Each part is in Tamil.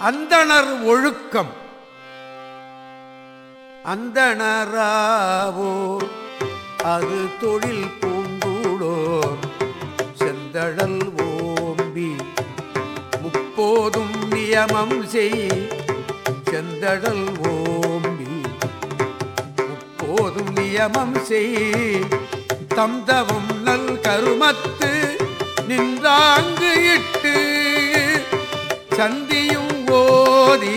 அந்தணர் ஒழுக்கம். அந்தணராவோ அது தொழில் பூங்குளோ செந்தழல் ஓம்பி முப்போதும் நியமம் செய். செந்தழல் ஓம்பி முப்போதும் நியமம் செய். தம்தவம் நல் கருமத்து நின்றாங்கு இட்டு. சந்தியும் ஓதி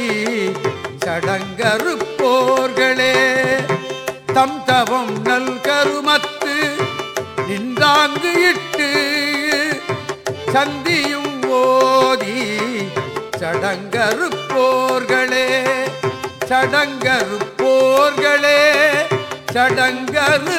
சடங்கறுப்போர்களே தம் தவம் நல் கருமத்து நின்றாங்கு இட்டு சந்தியும் ஓதி சடங்கறுப்போர்களே சடங்கறுப்போர்களே சடங்கறுப்போர்களே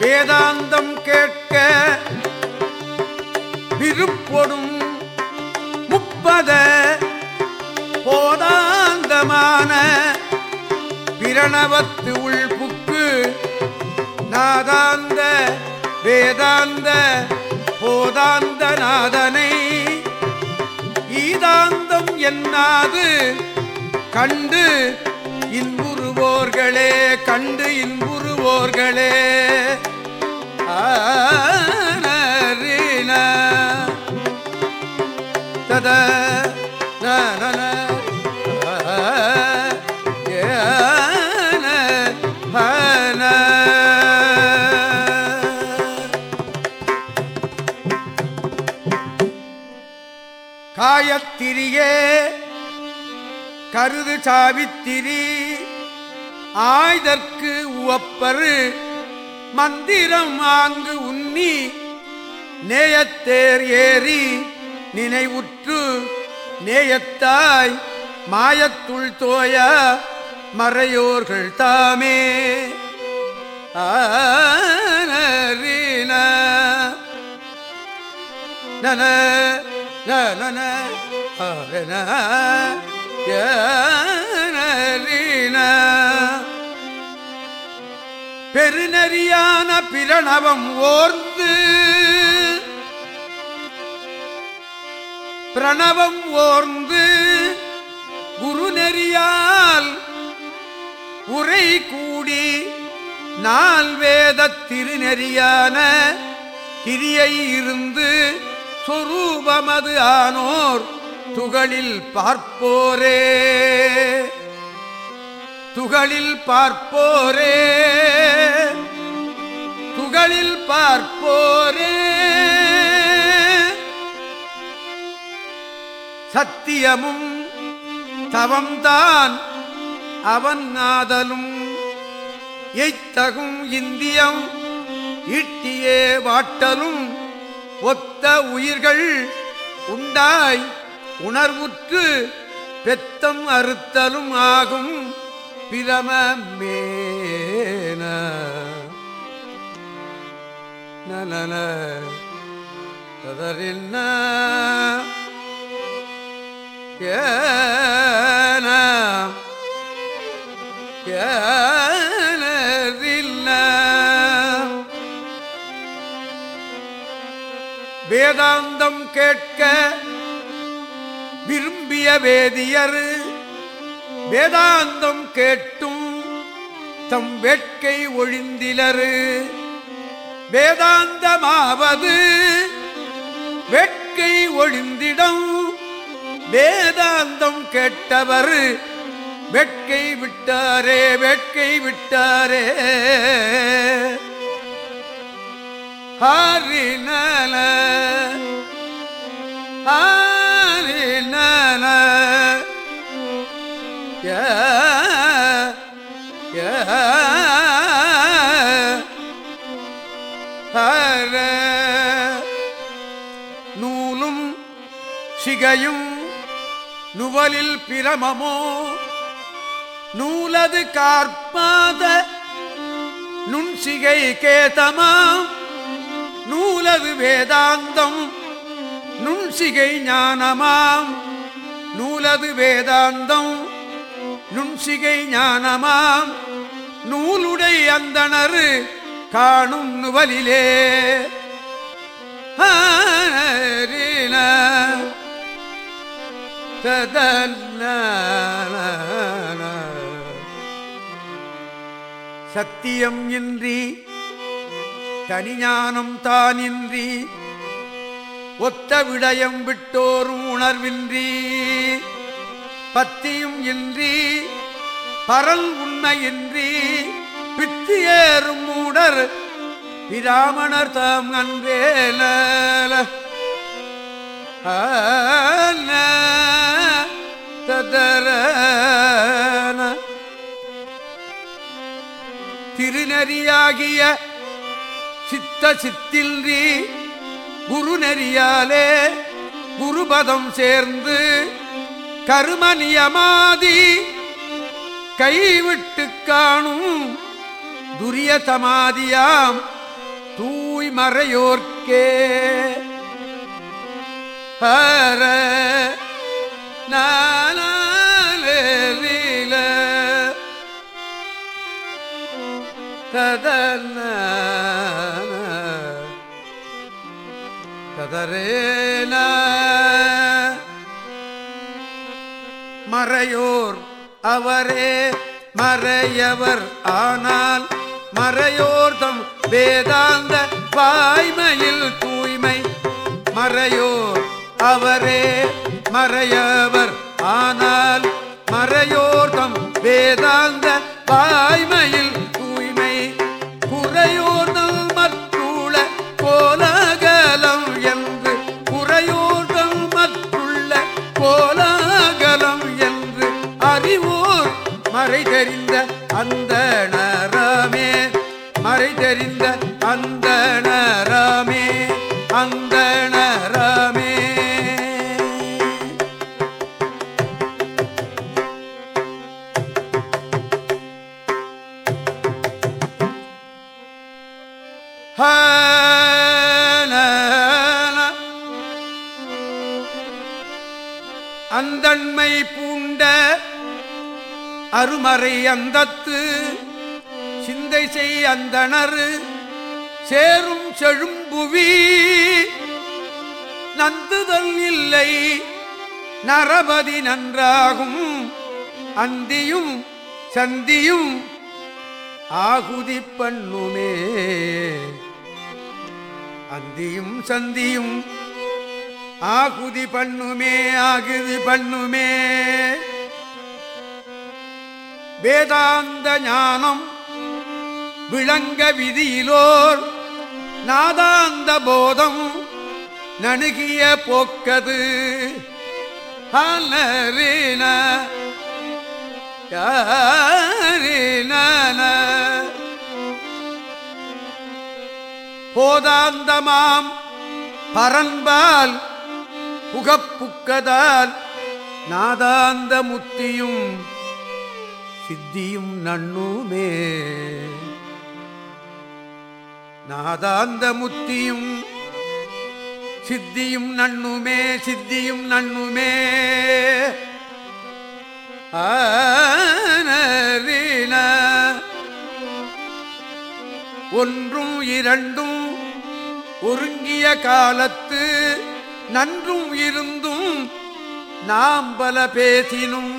வேதாந்தம் கேட்க விருப்பொடும் முப்பத போதாந்தமான பிரணவத்து உள்புக்கு நாதாந்த வேதாந்த போதாந்த நாதனை ஈதாந்தம் என்னாது கண்டு இன்புறுவோர்களே கண்டு இன்புறுவோர்களே. தத நனன. காயத்திரியே கருது சாவித்திரி. ஆய்தற்கு உவப்பரு மந்திரம் ஆங்கு உன்னி நேயத்தேர் ஏறி நினைவுற்று நேயத்தாய் மாயத்துள் தோய மறையோர்கள் தாமே ஆன நன நன ஆரன ஏனரின. பெருநெறியான பிரணவம் ஓர்ந்து. பிரணவம் ஓர்ந்து குருநெறியால் உரை கூடி நால் வேத திருநெறியான கிரியை இருந்து சொரூபமது ஆனோர் துகளில் பார்ப்போரே. துகளில் பார்ப்போரே. துகளில் பார்ப்போரே. சத்தியமும் தவம்தான் அவன் நாதலும் எய்த்தகும் இந்தியம் ஈட்டியே வாட்டலும். ஒத்த உயிர்கள் உண்டாய் உணர்வுற்று பெத்தம் அறுத்தலும் ஆகும். பிரமேன நலன ததறின்ன. ஏன ஏனரில்ல வேதாந்தம் கேட்க விரும்பிய வேதியரு வேதாந்தம் கேட்டும் தம் வேட்கை ஒழிந்திலரு. வேதாந்தமாவது வேட்கை ஒழிந்திடம். வேதாந்தம் கேட்டவர் வேட்கை விட்டாரே வேட்கை விட்டாரே. ஹரிநல ஹரிநல நூலும் சிகையும் நுவலில் பிரமமோ? நூலது கார்பாத நுண்சிகை கேதமாம் நூலது வேதாந்தம் நுண்சிகை ஞானமாம் நூலது வேதாந்தம் நுண்சிகை ஞானமாம் நூலுடை அந்தணரு காணும் நுவலிலே. ஹரி ததன சத்தியம் இன்றி தனிஞானம் தானின்றி ஒத்த விடயம் விட்டோரும் உணர்வின்றி பத்தியும் இன்றி பரல் உண்மையின்றி பித்து ஏறும் மூடர் பிராமணர் தாம் அன்பேல ததர திருநெறியாகிய சித்த சித்தில் குரு நெறியாலே குருபதம் சேர்ந்து கருமநியமாதி கைவிட்டு காணும் துரிய சமாதியாம் தூய்மறையோர்க்கே. ஹர நானில ததன ததரேன மறையோர் அவரே மறையவர் ஆனால் மறையோர்தம் வேதாந்த பாய்மையில் தூய்மை. மறையோர் அவரே மறையவர். ஆனால் மறையோர்தம் வேதாந்த வாய்மையில் தூய்மை குறையோர்தம் மற்றுள்ள கோலாகலம் என்று குறையோர்தம் மற்றுள்ள கோலாகலம் என்று அறிவோர் மறை தெரிந்த அந்த நரமே மறை தெரிந்த தன்மை பூண்ட அருமறை அந்தத்து சிந்தை செய் அந்தணர் சேரும் செழும்புவி நந்துதல் இல்லை நரபதி நன்றாகும் அந்தியும் சந்தியும் ஆகுதி பண்ணுமே அந்தியும் சந்தியும் ஆகுதி பண்ணுமே ஆகுதி பண்ணுமே. வேதாந்த ஞானம் விளங்க விதியிலோர் நாதாந்த போதம் நணுகிய போக்கது. ஹலரின போதாந்தமாம் பரன்பால் புகப்புக்கதால் நாதாந்த முத்தியும் சித்தியும் நண்ணுமே நாதாந்த முத்தியும் சித்தியும் நண்ணுமே சித்தியும் நண்ணுமே ஆன ஒன்றும் இரண்டும் ஒருங்கிய காலத்து நன்றும் இருந்தும் நாம் பல பேசினும்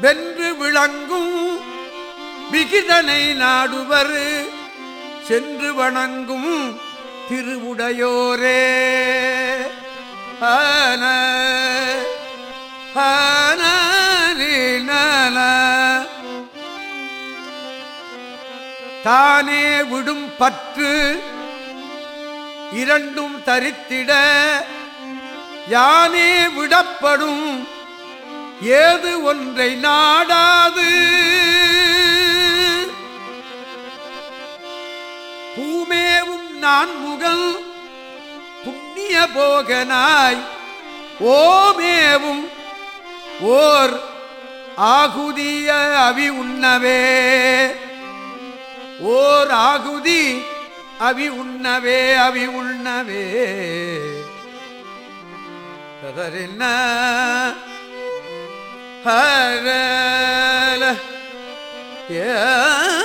வென்று விளங்கும் விகிதனை நாடுவர் சென்று வணங்கும் திருவுடையோரே. ஆன ஆன தானே விடும் பற்று இரண்டும் தரித்திட யானே விடப்படும். ஏது ஒன்றை நாடாது. பூமேவும் நான் முகல் புண்ணிய போகனாய். ஓமேவும் ஓர் ஆகுதிய அவி உண்ணவே. ஓர் ஆகுதி அவி உண்ணவே அவி உண்ணவே. கதறின. ஹரல. ஏ